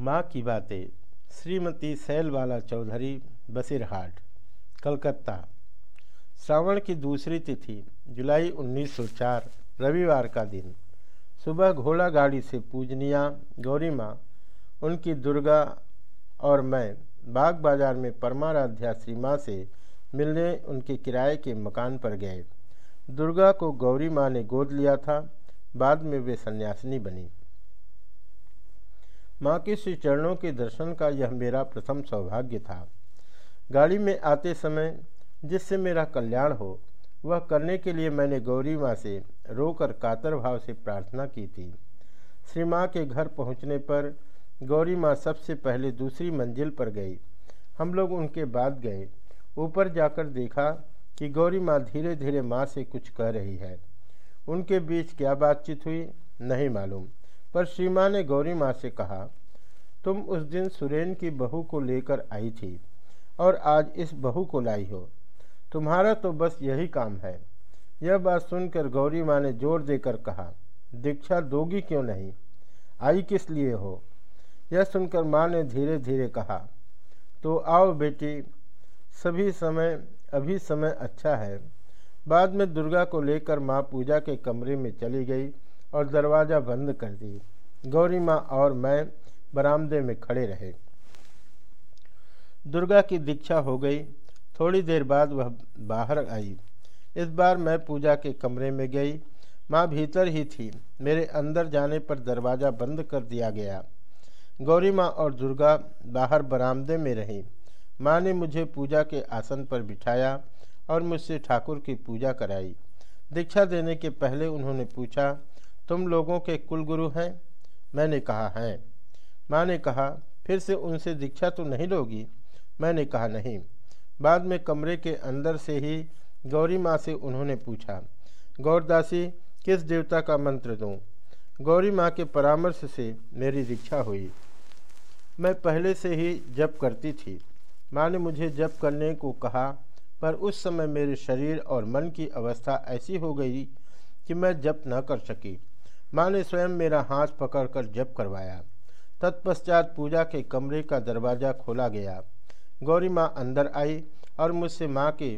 माँ की बातें, श्रीमती सैलवाला चौधरी बसिरहाट, कलकत्ता। श्रावण की दूसरी तिथि, जुलाई 1904 रविवार का दिन। सुबह घोड़ा गाड़ी से पूजनिया, गौरी माँ, उनकी दुर्गा और मैं बाग बाज़ार में परमाराध्या श्री माँ से मिलने उनके किराए के मकान पर गए। दुर्गा को गौरी माँ ने गोद लिया था, बाद में वे सन्यासिनी बनी। माँ के श्री चरणों के दर्शन का यह मेरा प्रथम सौभाग्य था। गाड़ी में आते समय जिससे मेरा कल्याण हो, वह करने के लिए मैंने गौरी माँ से रोकर कातर भाव से प्रार्थना की थी। श्री माँ के घर पहुँचने पर गौरी माँ सबसे पहले दूसरी मंजिल पर गई। हम लोग उनके बाद गए। ऊपर जाकर देखा कि गौरी माँ धीरे धीरे माँ से कुछ कह रही है। उनके बीच क्या बातचीत हुई, नहीं मालूम। पर श्री माँ ने गौरी माँ से कहा, तुम उस दिन सुरेन की बहू को लेकर आई थी और आज इस बहू को लाई हो। तुम्हारा तो बस यही काम है। यह बात सुनकर गौरी माँ ने ज़ोर देकर कहा, दीक्षा दोगी क्यों नहीं? आई किस लिए हो? यह सुनकर माँ ने धीरे धीरे कहा तो आओ बेटी, सभी समय, अभी समय अच्छा है। बाद में दुर्गा को लेकर माँ पूजा के कमरे में चली गई और दरवाज़ा बंद कर दी गौरी माँ और मैं बरामदे में खड़े रहे। दुर्गा की दीक्षा हो गई। थोड़ी देर बाद वह बाहर आई। इस बार मैं पूजा के कमरे में गई। माँ भीतर ही थी। मेरे अंदर जाने पर दरवाज़ा बंद कर दिया गया। गौरी माँ और दुर्गा बाहर बरामदे में रहीं। माँ ने मुझे पूजा के आसन पर बिठाया और मुझसे ठाकुर की पूजा कराई। दीक्षा देने के पहले उन्होंने पूछा तुम लोगों के कुलगुरु हैं, मैंने कहा, हैं। माँ ने कहा, फिर से उनसे दीक्षा तो नहीं लोगी? मैंने कहा, नहीं। बाद में कमरे के अंदर से ही गौरी माँ से उन्होंने पूछा, गौरदासी, किस देवता का मंत्र दूँ? गौरी माँ के परामर्श से मेरी दीक्षा हुई। मैं पहले से ही जप करती थी। माँ ने मुझे जप करने को कहा, पर उस समय मेरे शरीर और मन की अवस्था ऐसी हो गई कि मैं जप न कर सकी। माँ ने स्वयं मेरा हाथ पकड़कर जप करवाया। तत्पश्चात पूजा के कमरे का दरवाज़ा खोला गया। गौरी माँ अंदर आई और मुझसे माँ के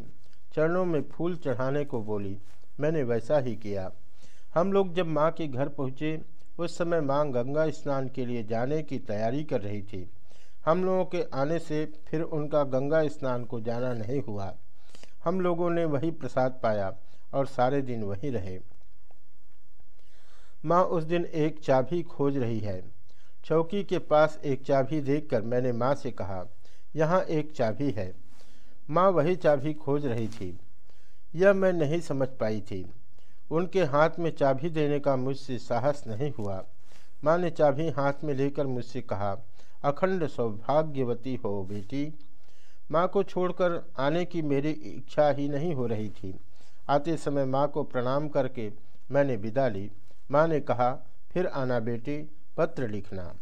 चरणों में फूल चढ़ाने को बोली, मैंने वैसा ही किया। हम लोग जब माँ के घर पहुँचे, उस समय माँ गंगा स्नान के लिए जाने की तैयारी कर रही थी। हम लोगों के आने से फिर उनका गंगा स्नान को जाना नहीं हुआ। हम लोगों ने वही प्रसाद पाया और सारे दिन वहीं रहे। माँ उस दिन एक चाबी खोज रही है। चौकी के पास एक चाबी देखकर मैंने माँ से कहा, यहाँ एक चाबी है। माँ वही चाबी खोज रही थी। यह मैं नहीं समझ पाई थी। उनके हाथ में चाबी देने का मुझसे साहस नहीं हुआ। माँ ने चाबी हाथ में लेकर मुझसे कहा, अखंड सौभाग्यवती हो बेटी। माँ को छोड़कर आने की मेरी इच्छा ही नहीं हो रही थी। आते समय माँ को प्रणाम करके मैंने विदा ली। माँ ने कहा फिर आना बेटी पत्र लिखना।